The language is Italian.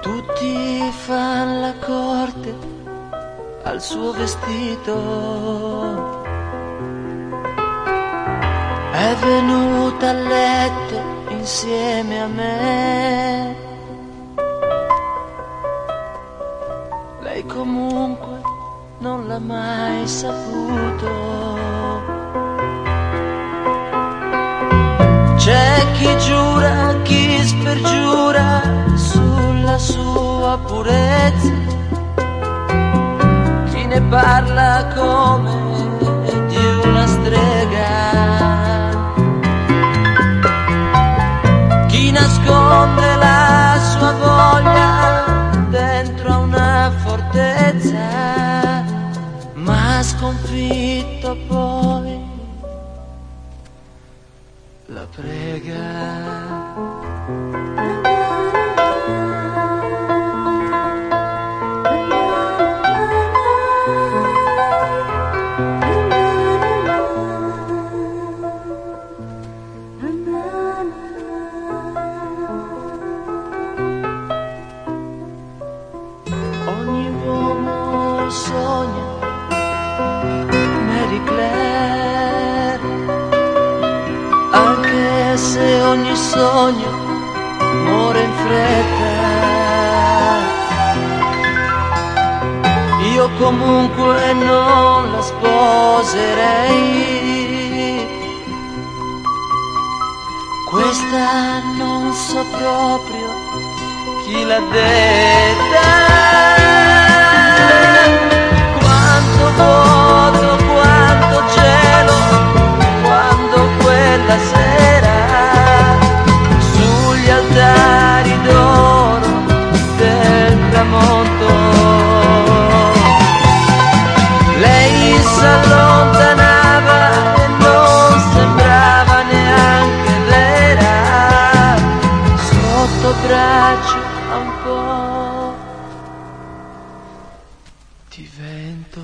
Tutti fanno la corte al suo vestito. È venuta a letto insieme a me. Lei comunque non l'ha mai saputo. C'è chi giura, chi spergiura sulla sua purezza, parla come di una strega, chi nasconde la sua voglia dentro una fortezza, ma sconfitto poi la prega. Se ogni sogno muore in fretta. Io comunque non la sposerei. Questa non so proprio chi l'ha detta. Tramonto. Lei s'allontanava e non sembrava neanche vera. Sotto braccio un po' di vento